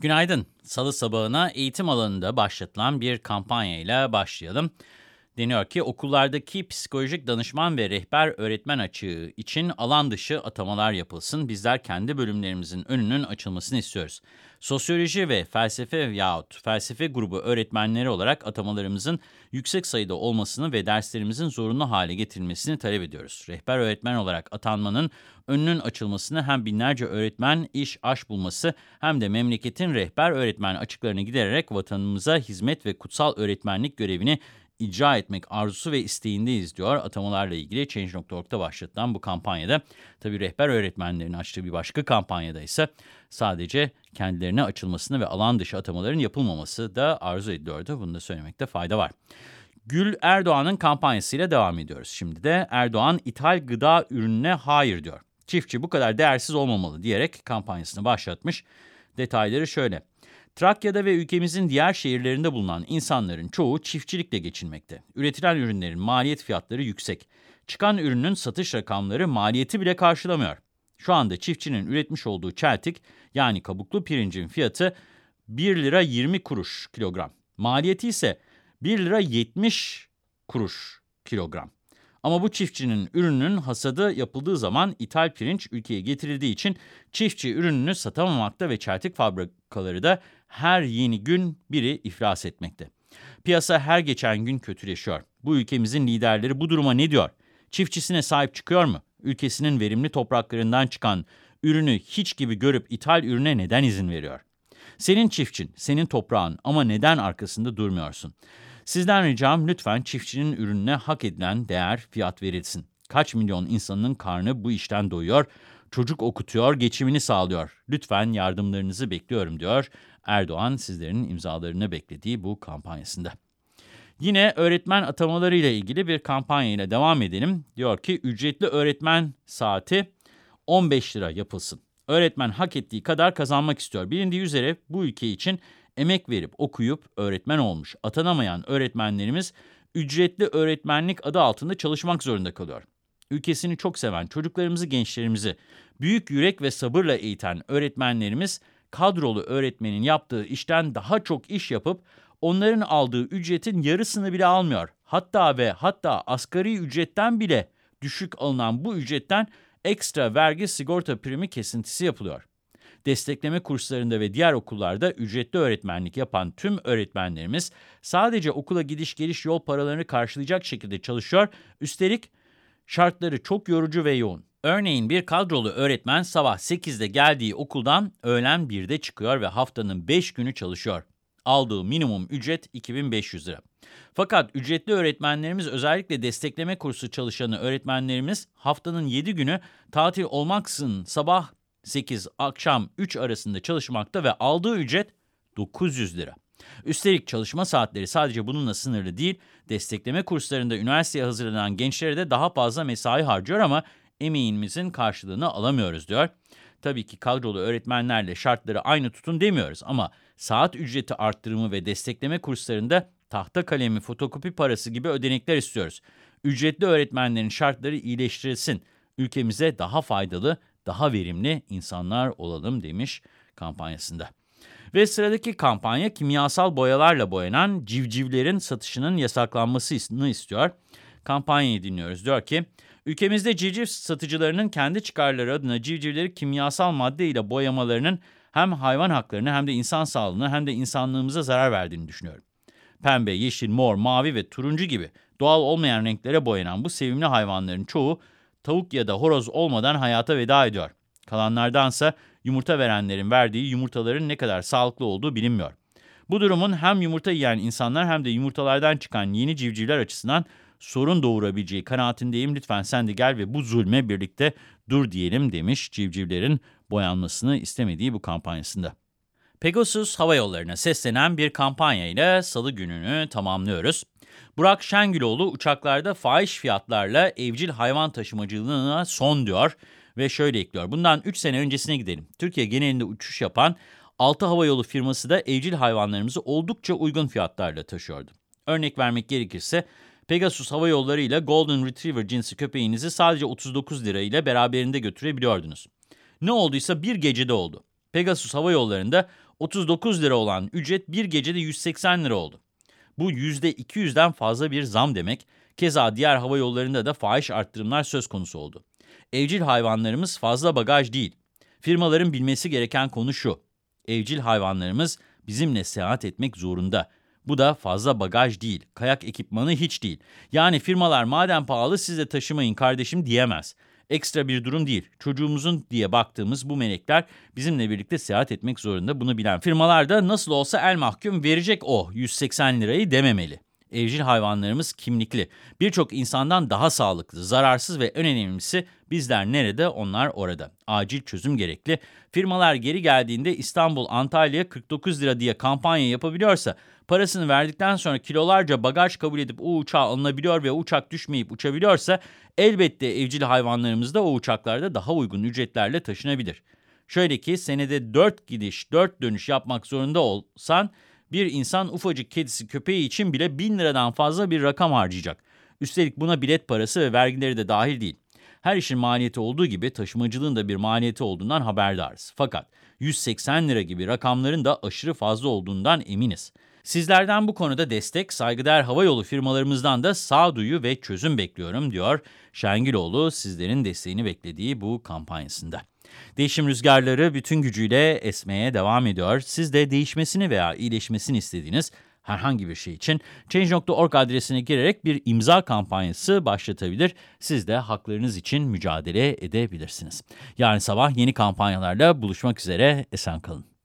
Günaydın. Salı sabahına eğitim alanında başlatılan bir kampanyayla başlayalım. Deniyor ki okullardaki psikolojik danışman ve rehber öğretmen açığı için alan dışı atamalar yapılsın. Bizler kendi bölümlerimizin önünün açılmasını istiyoruz. Sosyoloji ve felsefe yahut felsefe grubu öğretmenleri olarak atamalarımızın yüksek sayıda olmasını ve derslerimizin zorunlu hale getirilmesini talep ediyoruz. Rehber öğretmen olarak atanmanın önünün açılmasını hem binlerce öğretmen iş aş bulması hem de memleketin rehber öğretmen açıklarını gidererek vatanımıza hizmet ve kutsal öğretmenlik görevini icra etmek arzusu ve isteğindeyiz diyor. Atamalarla ilgili Change.org'da başlatılan bu kampanyada. Tabi rehber öğretmenlerin açtığı bir başka kampanyada ise sadece kendilerine açılmasını ve alan dışı atamaların yapılmaması da arzu ediliyordu. Bunu da söylemekte fayda var. Gül Erdoğan'ın kampanyasıyla devam ediyoruz. Şimdi de Erdoğan ithal gıda ürününe hayır diyor. Çiftçi bu kadar değersiz olmamalı diyerek kampanyasını başlatmış. Detayları şöyle. Trakya'da ve ülkemizin diğer şehirlerinde bulunan insanların çoğu çiftçilikle geçinmekte. Üretilen ürünlerin maliyet fiyatları yüksek. Çıkan ürünün satış rakamları maliyeti bile karşılamıyor. Şu anda çiftçinin üretmiş olduğu çeltik yani kabuklu pirincin fiyatı 1 lira 20 kuruş kilogram. Maliyeti ise 1 lira 70 kuruş kilogram. Ama bu çiftçinin ürünün hasadı yapıldığı zaman ithal pirinç ülkeye getirildiği için çiftçi ürününü satamamakta ve çeltik fabrikaları da her yeni gün biri iflas etmekte. Piyasa her geçen gün kötüleşiyor. Bu ülkemizin liderleri bu duruma ne diyor? Çiftçisine sahip çıkıyor mu? Ülkesinin verimli topraklarından çıkan ürünü hiç gibi görüp ithal ürüne neden izin veriyor? Senin çiftçin, senin toprağın ama neden arkasında durmuyorsun? Sizden ricam lütfen çiftçinin ürününe hak edilen değer, fiyat verilsin. Kaç milyon insanın karnı bu işten doyuyor, çocuk okutuyor, geçimini sağlıyor. Lütfen yardımlarınızı bekliyorum diyor Erdoğan sizlerin imzalarını beklediği bu kampanyasında. Yine öğretmen atamaları ile ilgili bir kampanya ile devam edelim. Diyor ki ücretli öğretmen saati 15 lira yapılsın. Öğretmen hak ettiği kadar kazanmak istiyor. Bilindiği üzere bu ülke için emek verip okuyup öğretmen olmuş atanamayan öğretmenlerimiz ücretli öğretmenlik adı altında çalışmak zorunda kalıyor. Ülkesini çok seven çocuklarımızı, gençlerimizi büyük yürek ve sabırla eğiten öğretmenlerimiz kadrolu öğretmenin yaptığı işten daha çok iş yapıp onların aldığı ücretin yarısını bile almıyor. Hatta ve hatta asgari ücretten bile düşük alınan bu ücretten ekstra vergi sigorta primi kesintisi yapılıyor. Destekleme kurslarında ve diğer okullarda ücretli öğretmenlik yapan tüm öğretmenlerimiz sadece okula gidiş geliş yol paralarını karşılayacak şekilde çalışıyor. Üstelik şartları çok yorucu ve yoğun. Örneğin bir kadrolu öğretmen sabah 8'de geldiği okuldan öğlen 1'de çıkıyor ve haftanın 5 günü çalışıyor. Aldığı minimum ücret 2500 lira. Fakat ücretli öğretmenlerimiz özellikle destekleme kursu çalışanı öğretmenlerimiz haftanın 7 günü tatil olmaksızın sabah 8 akşam 3 arasında çalışmakta ve aldığı ücret 900 lira. Üstelik çalışma saatleri sadece bununla sınırlı değil, destekleme kurslarında üniversiteye hazırlanan gençlere de daha fazla mesai harcıyor ama emeğimizin karşılığını alamıyoruz diyor. Tabii ki kadrolu öğretmenlerle şartları aynı tutun demiyoruz ama saat ücreti arttırımı ve destekleme kurslarında tahta kalemi, fotokopi parası gibi ödenekler istiyoruz. Ücretli öğretmenlerin şartları iyileştirilsin. Ülkemize daha faydalı, daha verimli insanlar olalım demiş kampanyasında. Ve sıradaki kampanya kimyasal boyalarla boyanan civcivlerin satışının yasaklanmasını istiyor. Kampanyayı dinliyoruz. Diyor ki, ülkemizde civciv satıcılarının kendi çıkarları adına civcivleri kimyasal madde ile boyamalarının hem hayvan haklarını hem de insan sağlığını hem de insanlığımıza zarar verdiğini düşünüyorum. Pembe, yeşil, mor, mavi ve turuncu gibi doğal olmayan renklere boyanan bu sevimli hayvanların çoğu tavuk ya da horoz olmadan hayata veda ediyor. Kalanlardansa yumurta verenlerin verdiği yumurtaların ne kadar sağlıklı olduğu bilinmiyor. Bu durumun hem yumurta yiyen insanlar hem de yumurtalardan çıkan yeni civcivler açısından sorun doğurabileceği kanaatindeyim. Lütfen sen de gel ve bu zulme birlikte dur diyelim demiş civcivlerin boyanmasını istemediği bu kampanyasında. Pegasus Hava Yolları'na seslenen bir kampanyayla salı gününü tamamlıyoruz. Burak Şengüloğlu uçaklarda fahiş fiyatlarla evcil hayvan taşımacılığına son diyor ve şöyle ekliyor. Bundan 3 sene öncesine gidelim. Türkiye genelinde uçuş yapan 6 havayolu firması da evcil hayvanlarımızı oldukça uygun fiyatlarla taşıyordu. Örnek vermek gerekirse Pegasus Hava Yolları ile Golden Retriever cinsi köpeğinizi sadece 39 lira ile beraberinde götürebiliyordunuz. Ne olduysa bir gecede oldu. Pegasus Hava Yolları'nda 39 lira olan ücret bir gecede 180 lira oldu. Bu %200'den fazla bir zam demek. Keza diğer hava yollarında da fahiş arttırımlar söz konusu oldu. Evcil hayvanlarımız fazla bagaj değil. Firmaların bilmesi gereken konu şu. Evcil hayvanlarımız bizimle seyahat etmek zorunda. Bu da fazla bagaj değil, kayak ekipmanı hiç değil. Yani firmalar madem pahalı siz taşımayın kardeşim diyemez. Ekstra bir durum değil. Çocuğumuzun diye baktığımız bu melekler bizimle birlikte seyahat etmek zorunda. Bunu bilen firmalar da nasıl olsa el mahkum verecek o 180 lirayı dememeli. Evcil hayvanlarımız kimlikli. Birçok insandan daha sağlıklı, zararsız ve en önemlisi bizler nerede onlar orada. Acil çözüm gerekli. Firmalar geri geldiğinde İstanbul, Antalya 49 lira diye kampanya yapabiliyorsa parasını verdikten sonra kilolarca bagaj kabul edip o uçağa alınabiliyor ve uçak düşmeyip uçabiliyorsa elbette evcil hayvanlarımız da o uçaklarda daha uygun ücretlerle taşınabilir. Şöyle ki senede 4 gidiş 4 dönüş yapmak zorunda olsan bir insan ufacık kedisi köpeği için bile 1000 liradan fazla bir rakam harcayacak. Üstelik buna bilet parası ve vergileri de dahil değil. Her işin maliyeti olduğu gibi taşımacılığın da bir maliyeti olduğundan haberdarız. Fakat 180 lira gibi rakamların da aşırı fazla olduğundan eminiz. Sizlerden bu konuda destek, saygıdeğer havayolu firmalarımızdan da sağduyu ve çözüm bekliyorum diyor Şengüloğlu sizlerin desteğini beklediği bu kampanyasında. Değişim rüzgarları bütün gücüyle esmeye devam ediyor. Siz de değişmesini veya iyileşmesini istediğiniz herhangi bir şey için Change.org adresine girerek bir imza kampanyası başlatabilir. Siz de haklarınız için mücadele edebilirsiniz. Yarın sabah yeni kampanyalarla buluşmak üzere. Esen kalın.